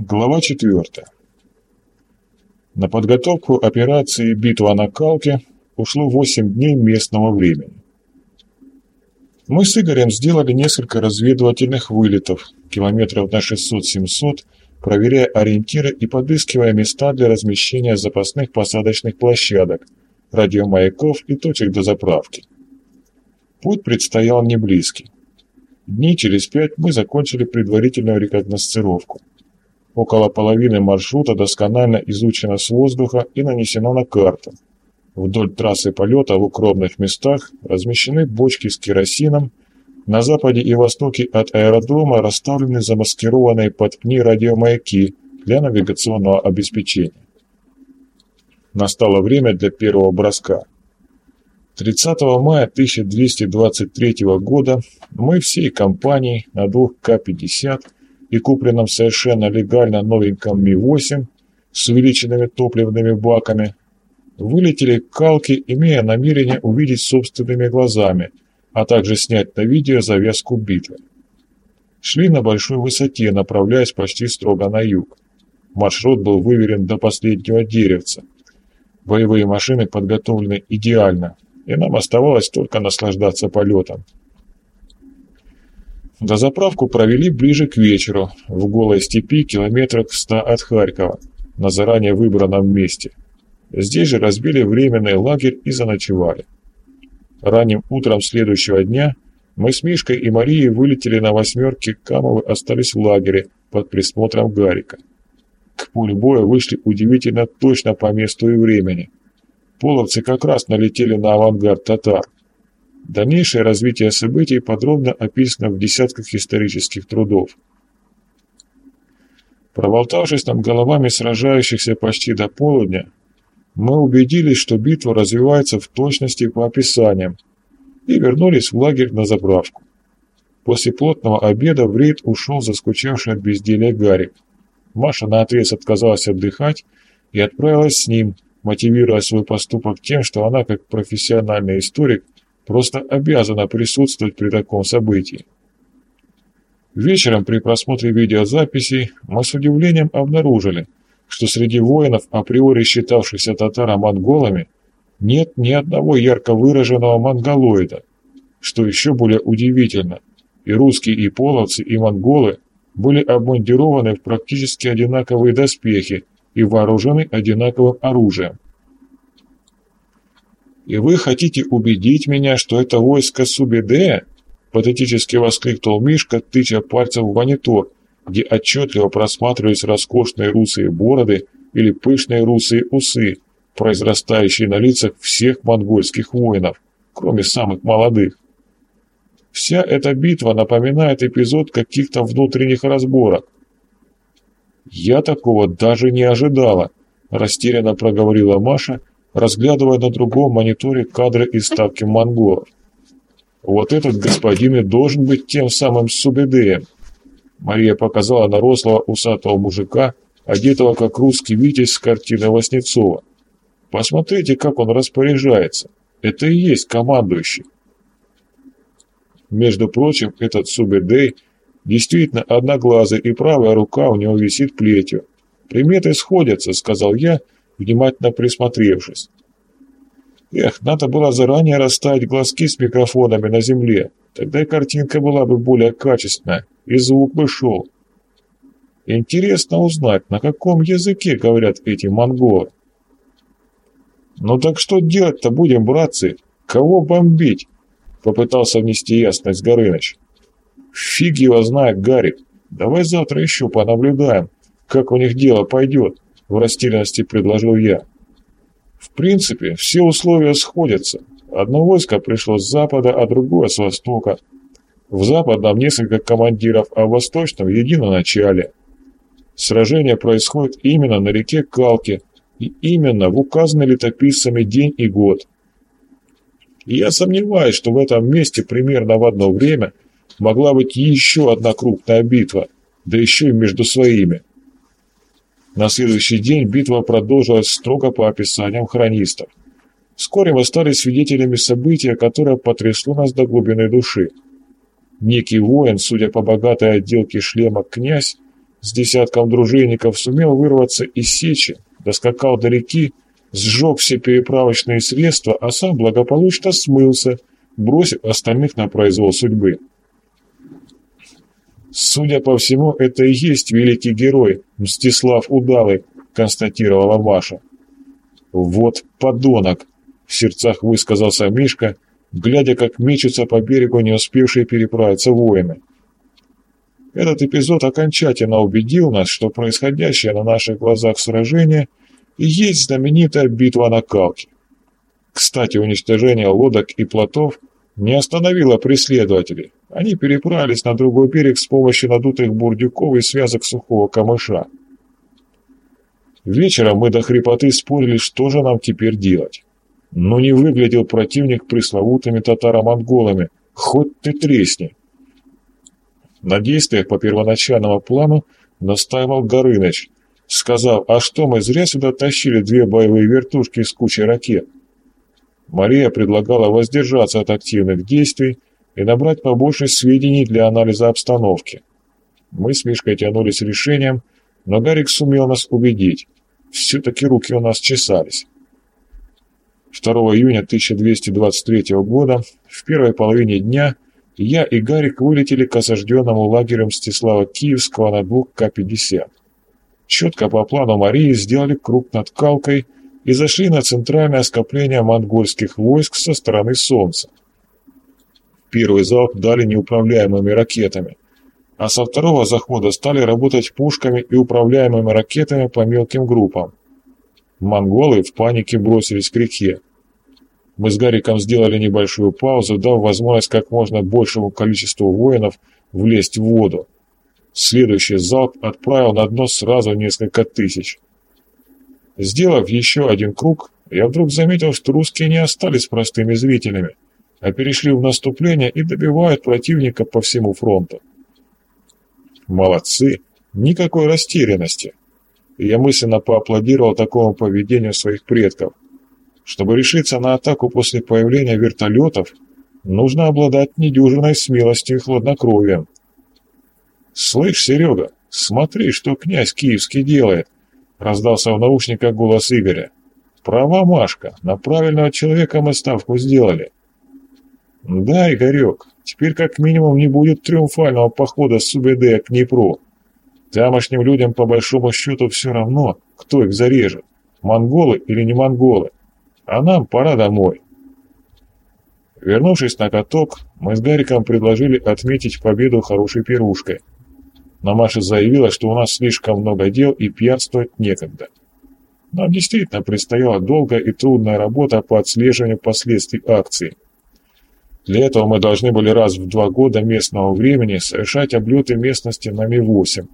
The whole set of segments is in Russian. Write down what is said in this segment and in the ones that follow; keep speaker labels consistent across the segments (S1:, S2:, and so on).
S1: Глава 4. На подготовку операции «Битва на Калке» ушло 8 дней местного времени. Мы с Игорем сделали несколько разведывательных вылетов, километров на 600-700, проверяя ориентиры и подыскивая места для размещения запасных посадочных площадок, радиомаяков и точек дозаправки. Путь предстоял не близкий. Дней через пять мы закончили предварительную рекогносцировку. Около половины маршрута досконально изучено с воздуха и нанесено на карту. Вдоль трассы полета в укромных местах размещены бочки с керосином, на западе и востоке от аэродрома расставлены замаскированные под пни радиомаяки для навигационного обеспечения. Настало время для первого броска. 30 мая 1223 года мы всей компанией на двух К-50 и купленном совершенно легально новеньком Ми-8 с увеличенными топливными баками, вылетели к Калке, имея намерение увидеть собственными глазами, а также снять на видео завязку битвы. Шли на большой высоте, направляясь почти строго на юг. Маршрут был выверен до последнего деревца. Боевые машины подготовлены идеально, и нам оставалось только наслаждаться полетом. Дозаправку провели ближе к вечеру, в голой степи километрах в ста от Харькова, на заранее выбранном месте. Здесь же разбили временный лагерь и заночевали. Ранним утром следующего дня мы с Мишкой и Марией вылетели на восьмерке, Камовы остались в лагере под присмотром Гарика. К полю боя вышли удивительно точно по месту и времени. Половцы как раз налетели на авангард татар. Дальнейшее развитие событий подробно описано в десятках исторических трудов. Проболтавшись над головами сражающихся почти до полудня, мы убедились, что битва развивается в точности по описаниям, и вернулись в лагерь на заправку. После плотного обеда в рейд ушел заскучавший от безделия Гарик. Маша наотрез отказалась отдыхать и отправилась с ним, мотивируя свой поступок тем, что она, как профессиональный историк, просто обязана присутствовать при таком событии. Вечером при просмотре видеозаписей мы с удивлением обнаружили, что среди воинов, априори считавшихся татаро-монголами, нет ни одного ярко выраженного монголоида. Что еще более удивительно, и русские, и половцы, и монголы были обмундированы в практически одинаковые доспехи и вооружены одинаковым оружием. «И вы хотите убедить меня, что это войско Субидея?» — патетически воскликнул Мишка, тыча пальцем в монитор, где отчетливо просматривались роскошные русые бороды или пышные русые усы, произрастающие на лицах всех монгольских воинов, кроме самых молодых. Вся эта битва напоминает эпизод каких-то внутренних разборок. «Я такого даже не ожидала», – растерянно проговорила Маша, разглядывая на другом мониторе кадры из ставки монголов. «Вот этот господин и должен быть тем самым Субедеем». Мария показала на рослого усатого мужика, одетого как русский витязь с картины Васнецова. «Посмотрите, как он распоряжается. Это и есть командующий». Между прочим, этот Субедей действительно одноглазый, и правая рука у него висит плетью. «Приметы сходятся», — сказал я, — внимательно присмотревшись. Эх, надо было заранее расставить глазки с микрофонами на земле, тогда и картинка была бы более качественная, и звук бы шел. Интересно узнать, на каком языке говорят эти монголы. «Ну так что делать-то будем, братцы? Кого бомбить?» Попытался внести ясность Горыныч. «Фиг его знает, Гарик. Давай завтра еще понаблюдаем, как у них дело пойдет в растерянности предложил я. В принципе, все условия сходятся. Одно войско пришло с запада, а другое с востока. В западном несколько командиров, а в восточном единоначале. Сражение происходит именно на реке Калке и именно в указанный летописцами день и год. И я сомневаюсь, что в этом месте примерно в одно время могла быть еще одна крупная битва, да еще и между своими. На следующий день битва продолжилась строго по описаниям хронистов. Вскоре мы стали свидетелями события, которое потрясло нас до глубины души. Некий воин, судя по богатой отделке шлема князь, с десятком дружинников сумел вырваться из сечи, доскакал до реки, сжег все переправочные средства, а сам благополучно смылся, бросив остальных на произвол судьбы. «Судя по всему, это и есть великий герой, Мстислав Удалый», — констатировала Маша. «Вот подонок!» — в сердцах высказался Мишка, глядя, как мечутся по берегу не успевшие переправиться воины. Этот эпизод окончательно убедил нас, что происходящее на наших глазах сражение и есть знаменитая битва на Калке. Кстати, уничтожение лодок и плотов не остановило преследователей. Они переправились на другой берег с помощью надутых бурдюков и связок сухого камыша. Вечером мы до хрипоты спорили, что же нам теперь делать. Но не выглядел противник пресловутыми татаро-монголами, хоть ты тресни. На действиях по первоначальному плану настаивал Горыныч, сказав, а что мы зря сюда тащили две боевые вертушки с кучей ракет. Мария предлагала воздержаться от активных действий и набрать побольше сведений для анализа обстановки. Мы с Мишкой тянулись решением, но Гарик сумел нас убедить. Все-таки руки у нас чесались. 2 июня 1223 года, в первой половине дня, я и Гарик вылетели к осажденному лагерю Мстислава Киевского на двух К-50. Четко по плану Марии сделали круг над Калкой и зашли на центральное скопление монгольских войск со стороны Солнца. Первый залп дали неуправляемыми ракетами, а со второго захода стали работать пушками и управляемыми ракетами по мелким группам. Монголы в панике бросились к реке. Мы с Гариком сделали небольшую паузу, дав возможность как можно большему количеству воинов влезть в воду. Следующий залп отправил на дно сразу несколько тысяч. Сделав еще один круг, я вдруг заметил, что русские не остались простыми зрителями, а перешли в наступление и добивают противника по всему фронту. Молодцы! Никакой растерянности. я мысленно поаплодировал такому поведению своих предков – чтобы решиться на атаку после появления вертолетов, нужно обладать недюжиной смелостью и хладнокровием. «Слышь, Серега, смотри, что князь Киевский делает!» — раздался в наушниках голос Игоря. «Права, Машка, на правильного человека мы ставку сделали». «Да, Игорек, теперь как минимум не будет триумфального похода с УБД к Днепру. Тамошним людям по большому счету все равно, кто их зарежет, монголы или не монголы а нам пора домой. Вернувшись на каток, мы с Гариком предложили отметить победу хорошей пирушкой. Но Маша заявила, что у нас слишком много дел и пьянствовать некогда. Нам действительно предстояла долгая и трудная работа по отслеживанию последствий акции. Для этого мы должны были раз в два года местного времени совершать облеты местности на Ми-8.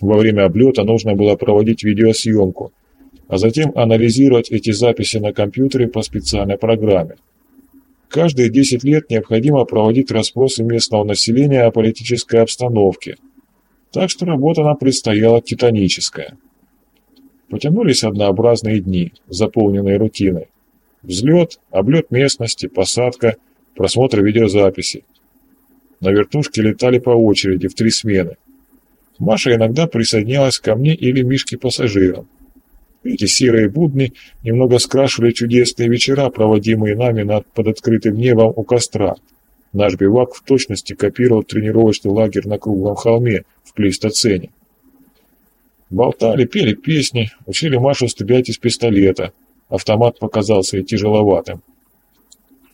S1: Во время облета нужно было проводить видеосъемку – а затем анализировать эти записи на компьютере по специальной программе. Каждые 10 лет необходимо проводить расспросы местного населения о политической обстановке, так что работа нам предстояла титаническая. Потянулись однообразные дни, заполненные рутиной. Взлет, облет местности, посадка, просмотр видеозаписи. На вертушке летали по очереди в три смены. Маша иногда присоединялась ко мне или Мишке-пассажирам. Эти серые будни немного скрашивали чудесные вечера, проводимые нами над, под открытым небом у костра. Наш бивак в точности копировал тренировочный лагерь на круглом холме в плейстоцене. Болтали, пели песни, учили Машу стрелять из пистолета. Автомат показался ей тяжеловатым.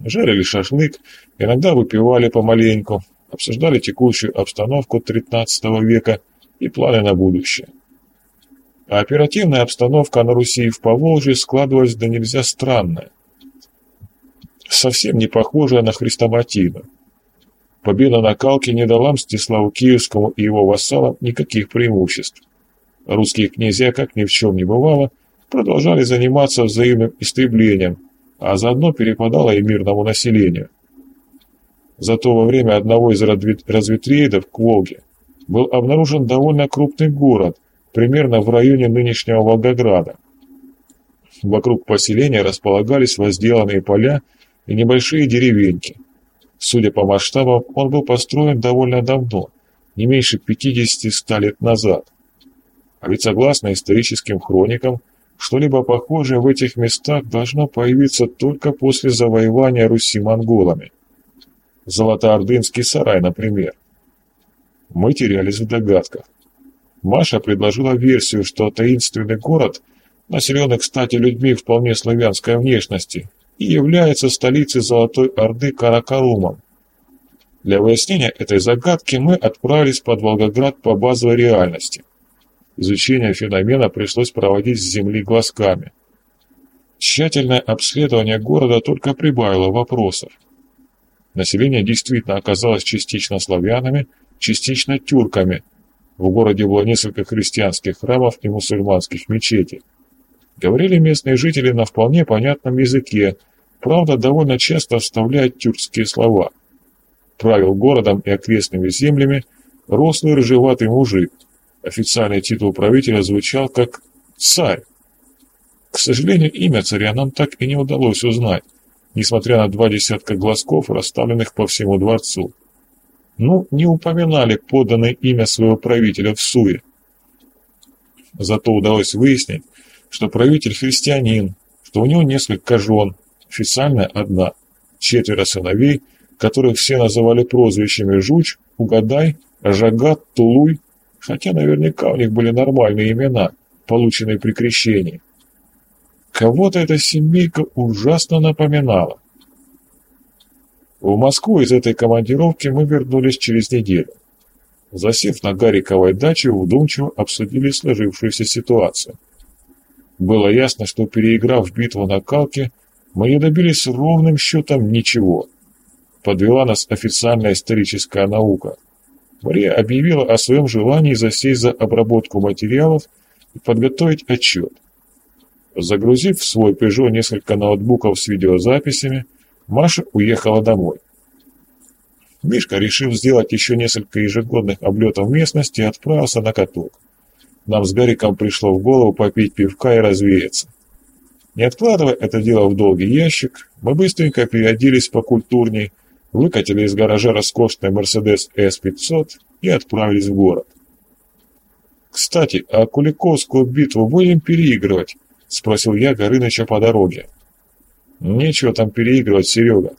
S1: Жарили шашлык, иногда выпивали помаленьку, обсуждали текущую обстановку XIX века и планы на будущее. А оперативная обстановка на Руси и в Поволжье складывалась да нельзя странная. Совсем не похожая на хрестоматийную. Победа на Калке не дала Мстиславу Киевскому и его вассалам никаких преимуществ. Русские князья, как ни в чем не бывало, продолжали заниматься взаимным истреблением, а заодно перепадало и мирному населению. Зато во время одного из развитрейдов к Волге был обнаружен довольно крупный город, примерно в районе нынешнего Волгограда. Вокруг поселения располагались возделанные поля и небольшие деревеньки. Судя по масштабам, он был построен довольно давно, не меньше 50-100 лет назад. А ведь согласно историческим хроникам, что-либо похожее в этих местах должно появиться только после завоевания Руси монголами. Золотоордынский сарай, например. Мы терялись в догадках. Маша предложила версию, что таинственный город, населенный, кстати, людьми вполне славянской внешности, и является столицей Золотой Орды Каракарумом. Для выяснения этой загадки мы отправились под Волгоград по базовой реальности. Изучение феномена пришлось проводить с земли глазками. Тщательное обследование города только прибавило вопросов. Население действительно оказалось частично славянами, частично тюрками. В городе было несколько христианских храмов и мусульманских мечетей. Говорили местные жители на вполне понятном языке, правда, довольно часто вставляя тюркские слова. Правил городом и окрестными землями рослый рыжеватый мужик. Официальный титул правителя звучал как «царь». К сожалению, имя царя нам так и не удалось узнать несмотря на два десятка глазков, расставленных по всему дворцу. Ну, не упоминали поданное имя своего правителя в Суе. Зато удалось выяснить, что правитель христианин, что у него несколько жен, официально одна, четверо сыновей, которых все называли прозвищами Жуч, Угадай, Жагат, Тулуй, хотя наверняка у них были нормальные имена, полученные при крещении. Кого-то эта семейка ужасно напоминала. В Москву из этой командировки мы вернулись через неделю. Засев на Гариковой даче, вдумчиво обсудили сложившуюся ситуацию. Было ясно, что переиграв битву на Калке, мы не добились ровным счетом ничего. Подвела нас официальная историческая наука. Мария объявила о своем желании засесть за обработку материалов и подготовить отчет. Загрузив в свой Peugeot несколько ноутбуков с видеозаписями, Маша уехала домой. Мишка, решив сделать еще несколько ежегодных облетов местности, отправился на каток. Нам с Гариком пришло в голову попить пивка и развеяться. Не откладывая это дело в долгий ящик, мы быстренько переоделись покультурней, выкатили из гаража роскошный Mercedes S500 и отправились в город. Кстати, а Куликовскую битву будем переигрывать? — спросил я Горыныча по дороге. «Нечего там переигрывать, Серега.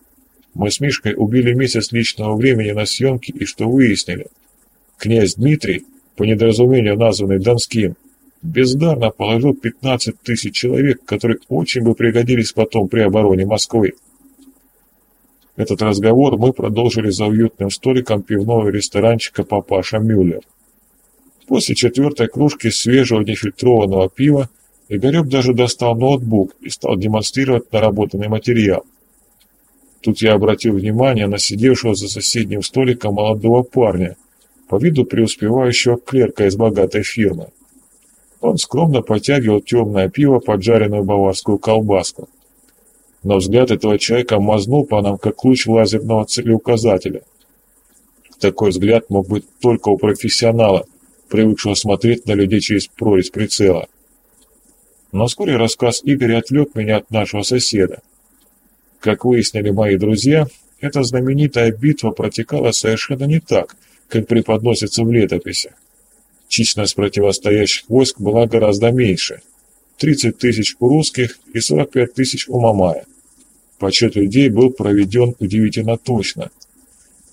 S1: Мы с Мишкой убили месяц личного времени на съемки и что выяснили? Князь Дмитрий, по недоразумению названный Донским, бездарно положил 15 тысяч человек, которые очень бы пригодились потом при обороне Москвы. Этот разговор мы продолжили за уютным столиком пивного ресторанчика «Папаша Мюллер». После четвертой кружки свежего нефильтрованного пива Игорек даже достал ноутбук и стал демонстрировать наработанный материал. Тут я обратил внимание на сидевшего за соседним столиком молодого парня, по виду преуспевающего клерка из богатой фирмы. Он скромно потягивал темное пиво, поджаренную баварскую колбаску. Но взгляд этого человека мазнул по нам, как луч лазерного целеуказателя. Такой взгляд мог быть только у профессионала, привыкшего смотреть на людей через прорезь прицела. Но вскоре рассказ Игоря отвлек меня от нашего соседа. Как выяснили мои друзья, эта знаменитая битва протекала совершенно не так, как преподносится в летописях. Численность противостоящих войск была гораздо меньше. 30 тысяч у русских и 45 тысяч у Мамая. Подсчет людей был проведен удивительно точно.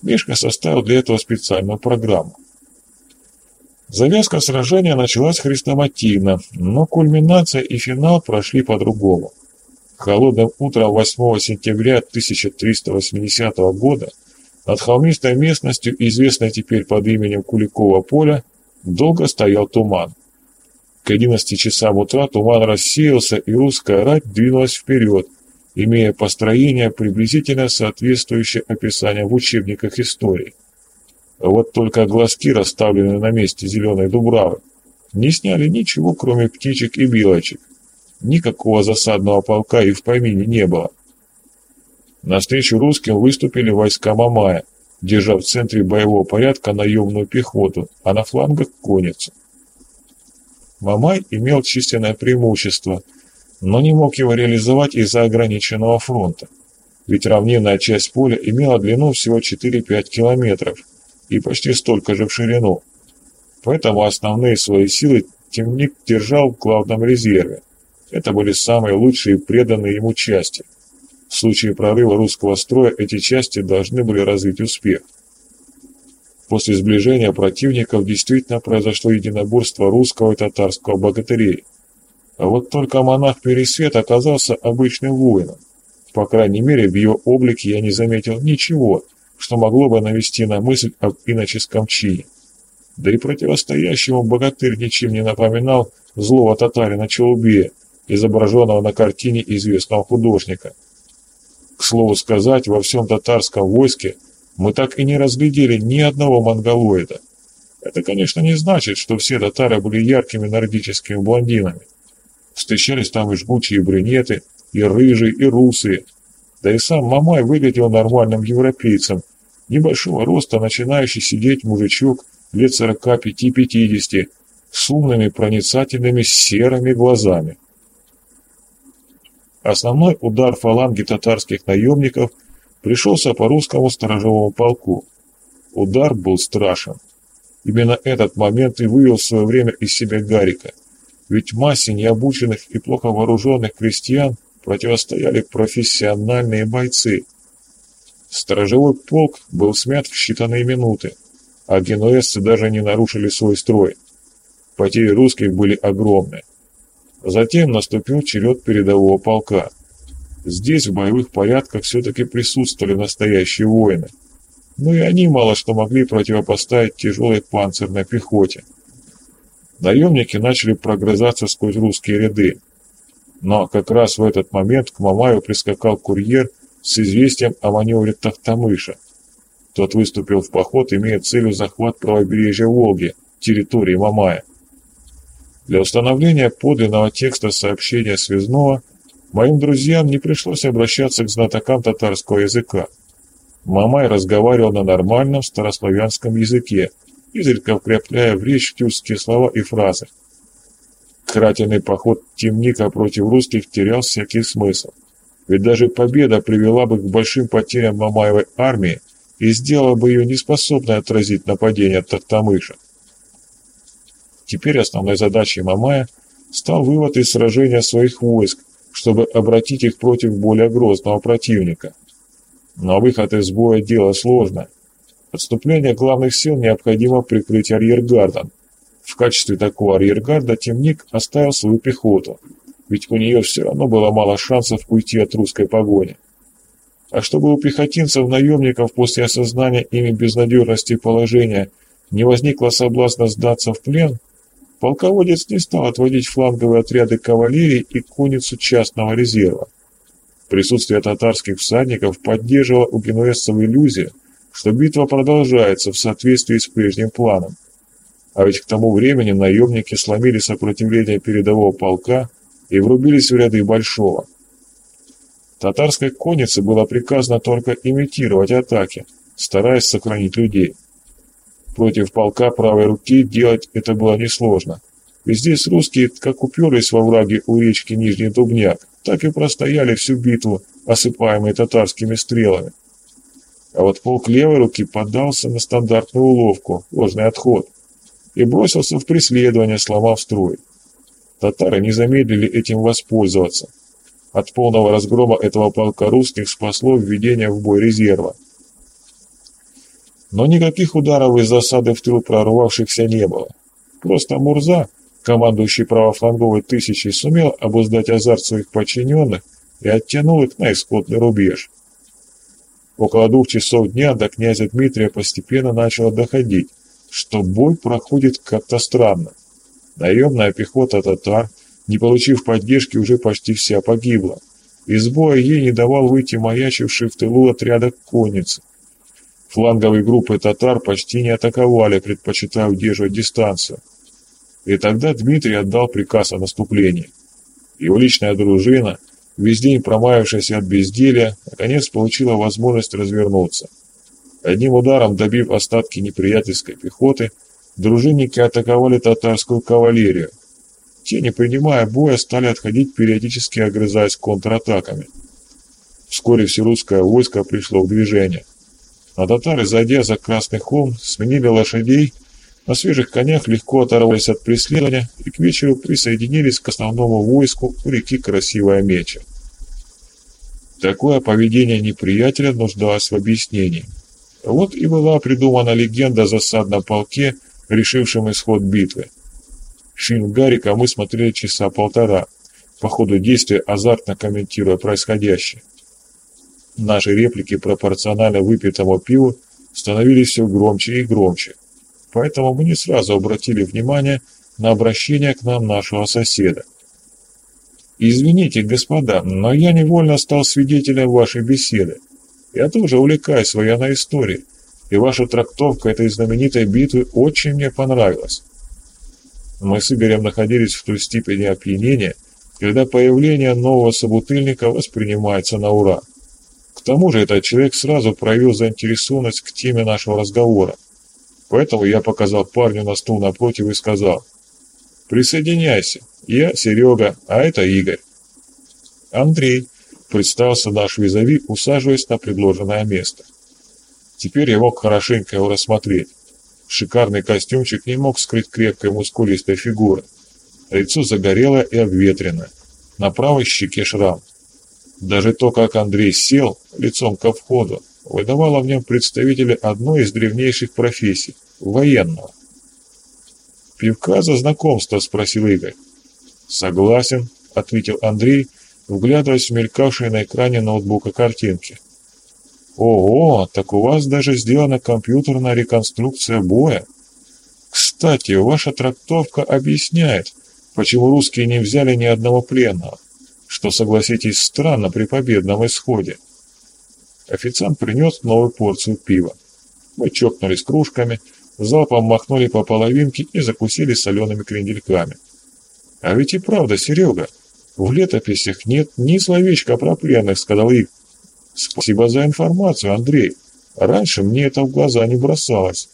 S1: Мишка составил для этого специальную программу. Завязка сражения началась хрестоматийно, но кульминация и финал прошли по-другому. Холодным утром 8 сентября 1380 года над холмистой местностью, известной теперь под именем Куликово поля, долго стоял туман. К 11 часам утра туман рассеялся, и русская рать двинулась вперед, имея построение, приблизительно соответствующее описанию в учебниках истории. Вот только глазки, расставленные на месте зеленой дубравы, не сняли ничего, кроме птичек и белочек. Никакого засадного полка и в помине не было. Навстречу русским выступили войска Мамая, держа в центре боевого порядка наемную пехоту, а на флангах — конницу. Мамай имел численное преимущество, но не мог его реализовать из-за ограниченного фронта, ведь равнинная часть поля имела длину всего 4-5 километров — и почти столько же в ширину. Поэтому основные свои силы темник держал в главном резерве. Это были самые лучшие преданные ему части. В случае прорыва русского строя эти части должны были развить успех. После сближения противников действительно произошло единоборство русского и татарского богатырей. А вот только монах Пересвет оказался обычным воином. По крайней мере, в его облике я не заметил ничего, что могло бы навести на мысль об иноческом чине. Да и противостоящему богатырь ничем не напоминал злого татарина Чаубея, изображенного на картине известного художника. К слову сказать, во всем татарском войске мы так и не разглядели ни одного монголоида. Это, конечно, не значит, что все татары были яркими нордическими блондинами. Встречались там и жгучие брюнеты, и рыжие, и русые. Да и сам Мамай выглядел нормальным европейцем, небольшого роста, начинающий сидеть мужичок лет 45-50, с умными проницательными серыми глазами. Основной удар фаланги татарских наемников пришелся по русскому сторожевому полку. Удар был страшен. Именно этот момент и вывел в свое время из себя Гарика. Ведь массе необученных и плохо вооруженных крестьян противостояли профессиональные бойцы. Сторожевой полк был смят в считанные минуты, а генуэзцы даже не нарушили свой строй. Потери русских были огромны. Затем наступил черед передового полка. Здесь в боевых порядках все-таки присутствовали настоящие воины. Но и они мало что могли противопоставить тяжелой панцирной пехоте. Наемники начали прогрызаться сквозь русские ряды. Но как раз в этот момент к Мамаю прискакал курьер с известием о маневре Тахтамыша. Тот выступил в поход, имея целью захват правобережья Волги, территории Мамая. Для установления подлинного текста сообщения связного моим друзьям не пришлось обращаться к знатокам татарского языка. Мамай разговаривал на нормальном старославянском языке, изредка вкрапляя в речь тюркские слова и фразы. Крательный поход темника против русских терял всякий смысл. Ведь даже победа привела бы к большим потерям Мамаевой армии и сделала бы ее неспособной отразить нападение Тахтамыша. Теперь основной задачей Мамая стал вывод из сражения своих войск, чтобы обратить их против более грозного противника. Но выход из боя – дело сложное. Отступление главных сил необходимо прикрыть арьергардом. В качестве такого арьергарда темник оставил свою пехоту, ведь у нее все равно было мало шансов уйти от русской погони. А чтобы у пехотинцев-наемников после осознания ими безнадежности положения не возникло соблазна сдаться в плен – полководец не стал отводить фланговые отряды кавалерии и конницу частного резерва. Присутствие татарских всадников поддерживало у генуэзцев иллюзию, что битва продолжается в соответствии с прежним планом. А ведь к тому времени наемники сломили сопротивление передового полка и врубились в ряды Большого. Татарской коннице было приказано только имитировать атаки, стараясь сохранить людей. Против полка правой руки делать это было несложно. Ведь здесь русские как уперлись во враги у речки Нижний Дубняк, так и простояли всю битву, осыпаемые татарскими стрелами. А вот полк левой руки поддался на стандартную уловку, ложный отход, и бросился в преследование, сломав строй. Татары не замедлили этим воспользоваться. От полного разгрома этого полка русских спасло введение в бой резерва. Но никаких ударов из засады в тыл прорвавшихся не было. Просто Мурза, командующий правофланговой тысячей, сумел обуздать азарт своих подчиненных и оттянул их на исходный рубеж. Около двух часов дня до князя Дмитрия постепенно начало доходить, что бой проходит как-то странно. Наемная пехота татар, не получив поддержки, уже почти вся погибла. Из боя ей не давал выйти маячивший в тылу отрядок конницы. Фланговые группы татар почти не атаковали, предпочитая удерживать дистанцию. И тогда Дмитрий отдал приказ о наступлении. Его личная дружина, весь день промаявшаяся от безделия, наконец получила возможность развернуться. Одним ударом добив остатки неприятельской пехоты, дружинники атаковали татарскую кавалерию. Те, не принимая боя, стали отходить, периодически огрызаясь контратаками. Вскоре все русское войско пришло в движение. а татары, зайдя за Красный холм, сменили лошадей, на свежих конях легко оторвались от преследования и к вечеру присоединились к основному войску у реки Красивая Меча. Такое поведение неприятеля нуждалось в объяснении. Вот и была придумана легенда о засадном полке, решившем исход битвы. Фильм Гарика мы смотрели часа полтора, по ходу действия азартно комментируя происходящее. Наши реплики пропорционально выпитому пиву становились все громче и громче, поэтому мы не сразу обратили внимание на обращение к нам нашего соседа. «Извините, господа, но я невольно стал свидетелем вашей беседы. Я тоже увлекаюсь военной историей, и ваша трактовка этой знаменитой битвы очень мне понравилась». Мы с Игорем находились в той степени опьянения, когда появление нового собутыльника воспринимается на ура. К тому же этот человек сразу проявил заинтересованность к теме нашего разговора. Поэтому я показал парню на стул напротив и сказал «Присоединяйся, я Серега, а это Игорь». «Андрей», — представился наш визави, усаживаясь на предложенное место. Теперь я мог хорошенько его рассмотреть. Шикарный костюмчик не мог скрыть крепкой мускулистой фигуры. Лицо загорело и обветрено. На правой щеке шрам. Даже то, как Андрей сел лицом ко входу, выдавало в нем представителя одной из древнейших профессий – военного. «Пивка за знакомство?» – спросил Игорь. «Согласен», – ответил Андрей, вглядываясь в мелькавшие на экране ноутбука картинки. «Ого, так у вас даже сделана компьютерная реконструкция боя. Кстати, ваша трактовка объясняет, почему русские не взяли ни одного пленного, что, согласитесь, странно при победном исходе». Официант принес новую порцию пива. Мы чокнулись кружками, залпом махнули по половинке и закусили солеными крендельками. А ведь и правда, Серега, в летописях нет ни словечка про пленных, сказал Игорь. Спасибо за информацию, Андрей. Раньше мне это в глаза не бросалось.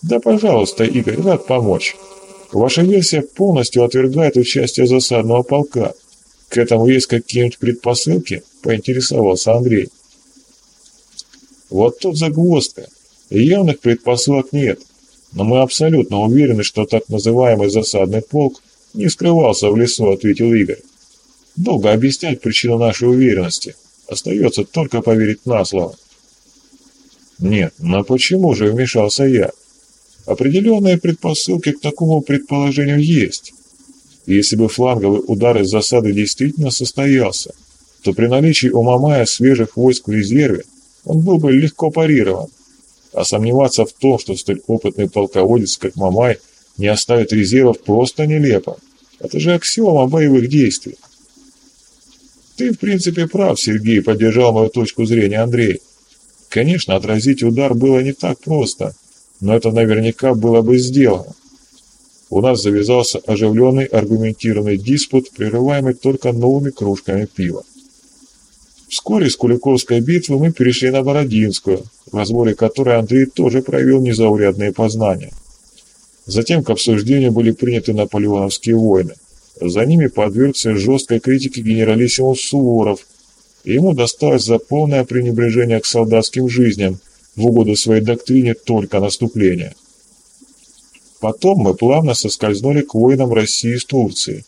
S1: Да, пожалуйста, Игорь, рад помочь. Ваша версия полностью отвергает участие засадного полка. К этому есть какие-нибудь предпосылки? Поинтересовался Андрей. Вот тут загвоздка. Явных предпосылок нет. Но мы абсолютно уверены, что так называемый засадный полк не скрывался в лесу, ответил Игорь. Долго объяснять причину нашей уверенности. Остается только поверить на слово. Нет, но почему же вмешался я? Определенные предпосылки к такому предположению есть. Если бы фланговый удар из засады действительно состоялся, то при наличии у Мамая свежих войск в резерве он был бы легко парирован. А сомневаться в том, что столь опытный полководец, как Мамай, не оставит резервов, просто нелепо. Это же аксиома боевых действий. Ты, в принципе, прав, Сергей, поддержал мою точку зрения Андрей. Конечно, отразить удар было не так просто, но это наверняка было бы сделано. У нас завязался оживленный аргументированный диспут, прерываемый только новыми кружками пива. Вскоре с Куликовской битвы мы перешли на Бородинскую, в разборе которой Андрей тоже проявил незаурядные познания. Затем к обсуждению были приняты наполеоновские войны. За ними подвергся жесткой критике генералиссимус Суворов, и ему досталось за полное пренебрежение к солдатским жизням в угоду своей доктрине только наступления. Потом мы плавно соскользнули к войнам России с Турцией.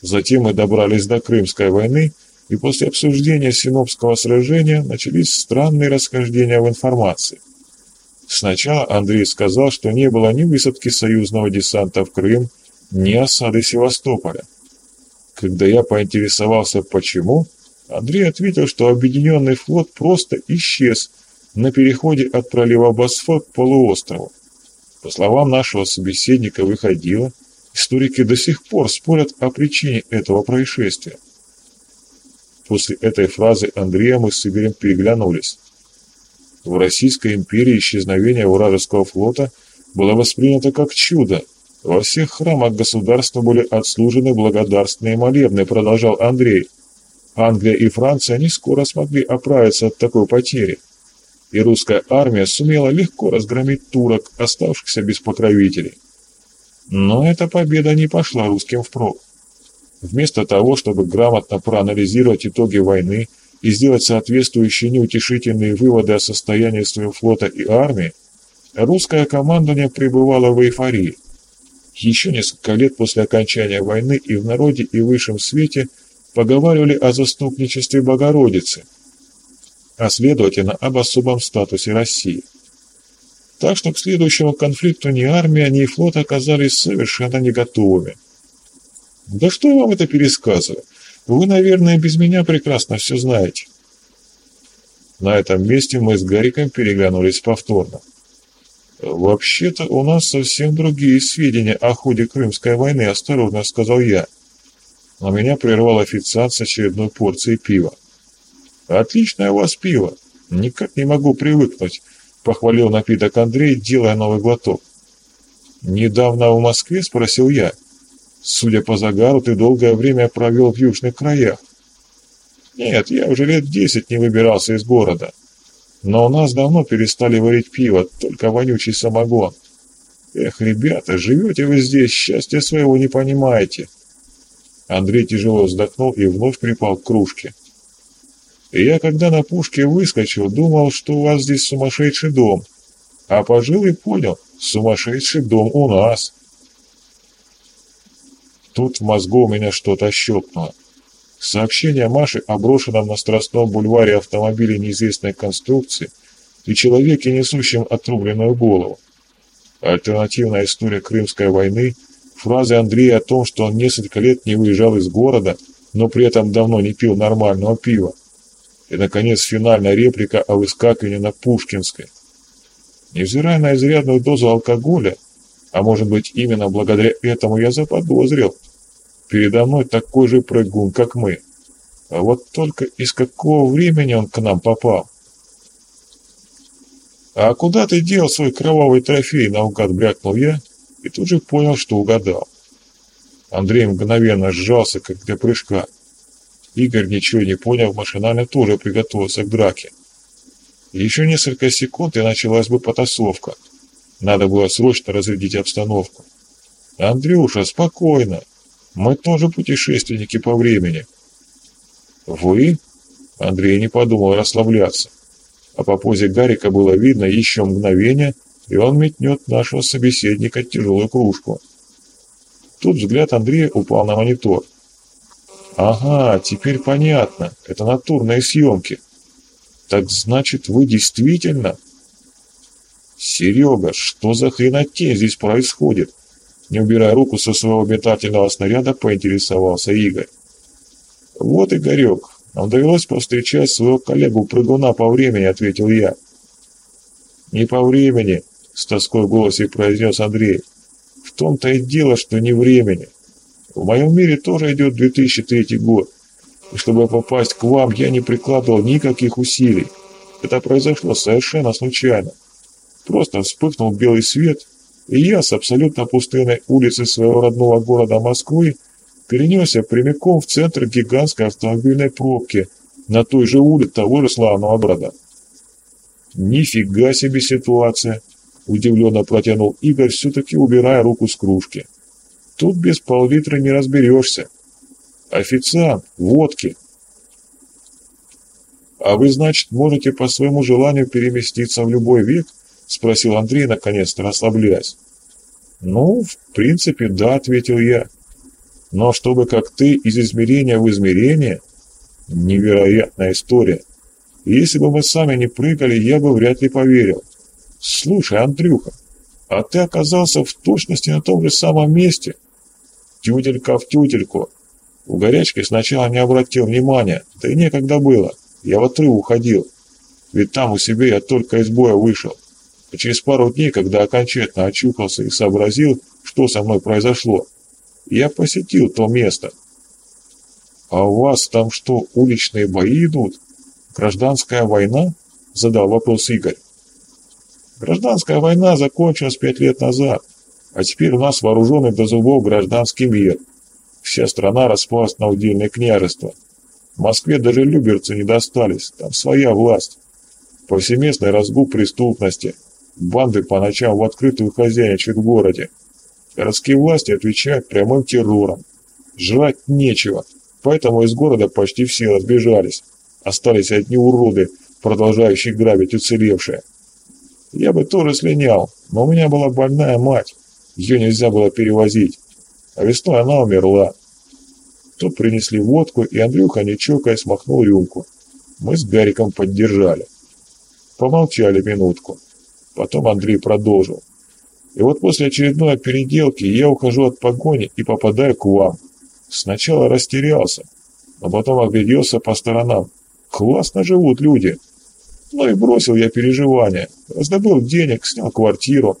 S1: Затем мы добрались до Крымской войны – и после обсуждения Синопского сражения начались странные расхождения в информации. Сначала Андрей сказал, что не было ни высадки союзного десанта в Крым, ни осады Севастополя. Когда я поинтересовался, почему, Андрей ответил, что объединенный флот просто исчез на переходе от пролива Босфор к полуострову. По словам нашего собеседника выходило, историки до сих пор спорят о причине этого происшествия. После этой фразы Андрея мы с Игорем переглянулись. В Российской империи исчезновение вражеского флота было воспринято как чудо. Во всех храмах государства были отслужены благодарственные молебны, продолжал Андрей. Англия и Франция не скоро смогли оправиться от такой потери. И русская армия сумела легко разгромить турок, оставшихся без покровителей. Но эта победа не пошла русским впрок. Вместо того, чтобы грамотно проанализировать итоги войны и сделать соответствующие неутешительные выводы о состоянии своего флота и армии, русское командование пребывало в эйфории. Еще несколько лет после окончания войны и в народе, и в высшем свете поговаривали о заступничестве Богородицы, а следовательно об особом статусе России. Так что к следующему конфликту ни армия, ни флот оказались совершенно не готовыми. Да что я вам это пересказываю? Вы, наверное, без меня прекрасно все знаете. На этом месте мы с Гариком переглянулись повторно. «Вообще-то у нас совсем другие сведения о ходе Крымской войны», — осторожно сказал я. Но меня прервал официант с очередной порцией пива. «Отличное у вас пиво. Никак не могу привыкнуть», — похвалил напиток Андрей, делая новый глоток. «Недавно в Москве?» — спросил я. Судя по загару, ты долгое время провел в южных краях. Нет, я уже лет десять не выбирался из города. Но у нас давно перестали варить пиво, только вонючий самогон. Эх, ребята, живете вы здесь, счастья своего не понимаете. Андрей тяжело вздохнул и вновь припал к кружке. Я, когда на пушке выскочил, думал, что у вас здесь сумасшедший дом. А пожил и понял, сумасшедший дом у нас. Тут в мозгу у меня что-то щелкнуло. Сообщение Маши о брошенном на Страстном бульваре автомобиле неизвестной конструкции и человеке, несущем отрубленную голову. Альтернативная история Крымской войны, фразы Андрея о том, что он несколько лет не выезжал из города, но при этом давно не пил нормального пива. И, наконец, финальная реплика о выскакивании на Пушкинской. Невзирая на изрядную дозу алкоголя, а может быть именно благодаря этому я заподозрил, Передо мной такой же прыгун, как мы. А вот только из какого времени он к нам попал? «А куда ты дел свой кровавый трофей?» — наугад брякнул я и тут же понял, что угадал. Андрей мгновенно сжался, как для прыжка. Игорь, ничего не понял, машинально тоже приготовился к драке. Еще несколько секунд, и началась бы потасовка. Надо было срочно разрядить обстановку. «Андрюша, спокойно!» Мы тоже путешественники по времени. Вы? Андрей не подумал расслабляться. А по позе Гарика было видно еще мгновение, и он метнет нашего собеседника тяжелую кружку. Тут взгляд Андрея упал на монитор. «Ага, теперь понятно. Это натурные съемки. Так значит, вы действительно...» «Серега, что за хренотень здесь происходит?» Не убирая руку со своего метательного снаряда, поинтересовался Игорь. «Вот, Игорек, нам довелось повстречать своего коллегу-прыгуна по времени», — ответил я. «Не по времени», — с тоской в голосе произнес Андрей. «В том-то и дело, что не времени. В моем мире тоже идет 2003 год, и чтобы попасть к вам, я не прикладывал никаких усилий. Это произошло совершенно случайно. Просто вспыхнул белый свет, и я с абсолютно пустынной улицы своего родного города Москвы перенесся прямиком в центр гигантской автомобильной пробки на той же улице того же славного города. «Нифига себе ситуация!» – удивленно протянул Игорь, все-таки убирая руку с кружки. «Тут без пол-литра не разберешься. Официант, водки!» «А вы, значит, можете по своему желанию переместиться в любой век?» — спросил Андрей, наконец-то расслабляясь. «Ну, в принципе, да», — ответил я. «Но чтобы как ты из измерения в измерение...» Невероятная история. Если бы мы сами не прыгали, я бы вряд ли поверил. Слушай, Андрюха, а ты оказался в точности на том же самом месте? Тютелька в тютельку. У горячки сначала не обратил внимания, да и некогда было. Я в отрыв уходил. Ведь там у себя я только из боя вышел. И через пару дней, когда окончательно очухался и сообразил, что со мной произошло, я посетил то место. «А у вас там что, уличные бои идут? Гражданская война?» — задал вопрос Игорь. «Гражданская война закончилась пять лет назад, а теперь у нас вооруженный до зубов гражданский мир. Вся страна распалась на удельное княжество. В Москве даже люберцы не достались, там своя власть. Повсеместный разгул преступности — Банды по ночам в открытую хозяйничают в городе. Городские власти отвечают прямым террором. Жрать нечего, поэтому из города почти все разбежались. Остались одни уроды, продолжающие грабить уцелевшие. Я бы тоже слинял, но у меня была больная мать. Ее нельзя было перевозить. А весной она умерла. Тут принесли водку, и Андрюха, не чокаясь, смахнул рюмку. Мы с Гариком поддержали. Помолчали минутку. Потом Андрей продолжил. И вот после очередной переделки я ухожу от погони и попадаю к вам. Сначала растерялся, но потом огляделся по сторонам. Классно живут люди. Ну и бросил я переживания. Раздобыл денег, снял квартиру.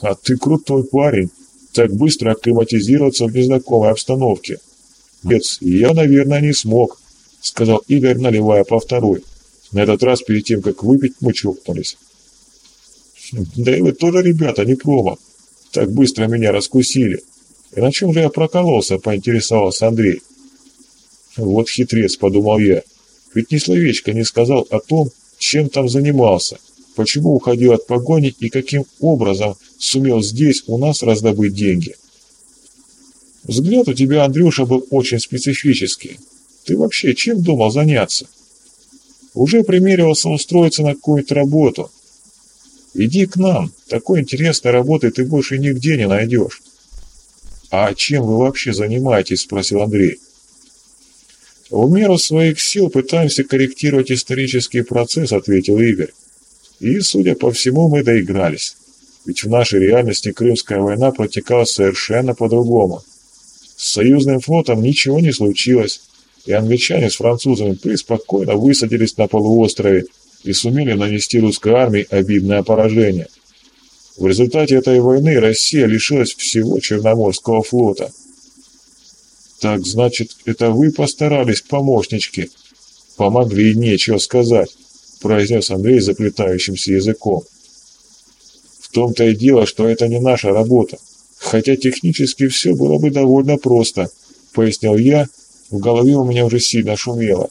S1: А ты крутой парень. Так быстро акклиматизироваться в незнакомой обстановке. Нет, я, наверное, не смог, сказал Игорь, наливая по второй. На этот раз перед тем, как выпить, мы чокнулись. Да и вы тоже, ребята, не промо. Так быстро меня раскусили. И на чем же я прокололся, поинтересовался Андрей. Вот хитрец, подумал я. Ведь ни словечко не сказал о том, чем там занимался, почему уходил от погони и каким образом сумел здесь у нас раздобыть деньги. Взгляд у тебя, Андрюша, был очень специфический. Ты вообще чем думал заняться? Уже примеривался устроиться на какую-то работу. Иди к нам, такой интересной работы ты больше нигде не найдешь. А чем вы вообще занимаетесь? Спросил Андрей. В меру своих сил пытаемся корректировать исторический процесс, ответил Игорь. И, судя по всему, мы доигрались. Ведь в нашей реальности Крымская война протекала совершенно по-другому. С союзным флотом ничего не случилось, и англичане с французами преспокойно высадились на полуострове и сумели нанести русской армии обидное поражение. В результате этой войны Россия лишилась всего Черноморского флота – «Так, значит, это вы постарались, помощнички?» «Помогли, нечего сказать», — произнес Андрей заплетающимся языком. «В том-то и дело, что это не наша работа, хотя технически все было бы довольно просто», — пояснил я, в голове у меня уже сильно шумело.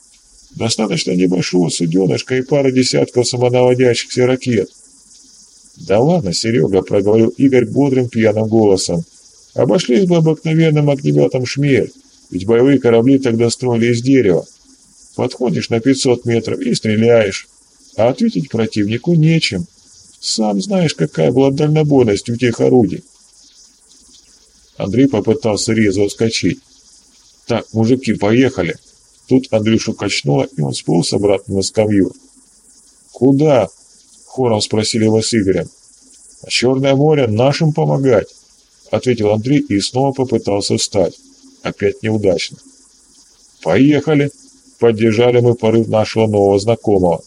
S1: «Достаточно небольшого суденышка и пары десятков самонаводящихся ракет». «Да ладно, Серега», — проговорил Игорь бодрым пьяным голосом. «Обошлись бы обыкновенным огнеметом «Шмель». Ведь боевые корабли тогда строили из дерева. Подходишь на 500 метров и стреляешь. А ответить противнику нечем. Сам знаешь, какая была дальнобойность у тех орудий. Андрей попытался резво вскочить. «Так, мужики, поехали!» Тут Андрюшу качнуло, и он сполз обратно на скамью. «Куда?» — хором спросили его с Игорем. «На Черное море нашим помогать», — ответил Андрей и снова попытался встать. Опять неудачно. «Поехали!» — поддержали мы порыв нашего нового знакомого.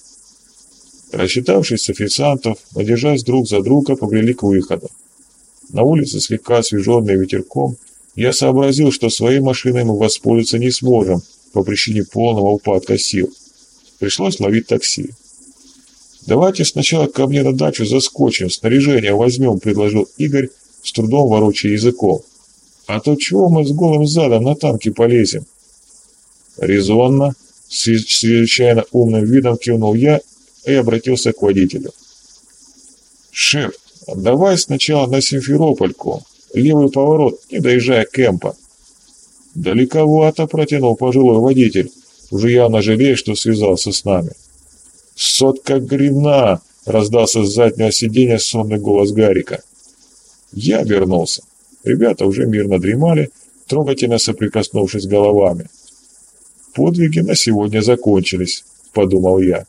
S1: Рассчитавшись с официантов, мы, друг за друга, побрели к выходу. На улице, слегка освеженной ветерком, я сообразил, что своей машиной мы воспользоваться не сможем по причине полного упадка сил. Пришлось ловить такси. «Давайте сначала ко мне на дачу заскочим, снаряжение возьмем», — предложил Игорь, с трудом ворочая языком. А то чего мы с голым задом на танки полезем? Резонно, с чрезвычайно умным видом кивнул я и обратился к водителю. «Шеф, давай сначала на Симферопольку, левый поворот, не доезжая кемпа». «Далековато», — протянул пожилой водитель, уже явно жалея, что связался с нами. «Сотка грина!» — раздался с заднего сиденья сонный голос Гарика. Я обернулся. Ребята уже мирно дремали, трогательно соприкоснувшись головами. «Подвиги на сегодня закончились», — подумал я.